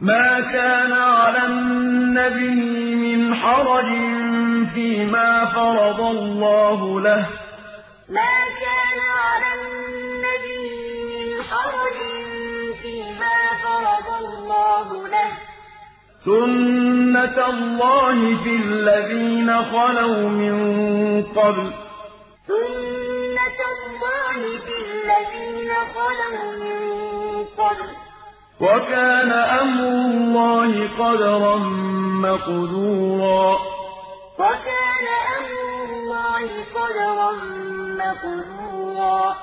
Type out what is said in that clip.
مَا كَانَ عَلَى النَّبِيِّ مِنْ حَرَجٍ فِيمَا فَرَضَ اللَّهُ لَهُ ۖ. سُنَّةَ اللَّهِ فِي الَّذِينَ خَلَوْا مِن قَبْلُ ۚ اللَّهِ مَا كَانَ عَلَى النَّبِيِّ مِنْ حَرَجٍ فِيمَا فَرَضَ اللَّهُ لَهُ ۖ. سُنَّةَ اللَّهِ فِي الَّذِينَ خَلَوْا مِن قَبْلُ ۚ. وَكَانَ أَمْرُ اللَّهِ قَدَرًا مَّقْدُورًا.